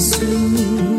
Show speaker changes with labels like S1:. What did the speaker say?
S1: xưa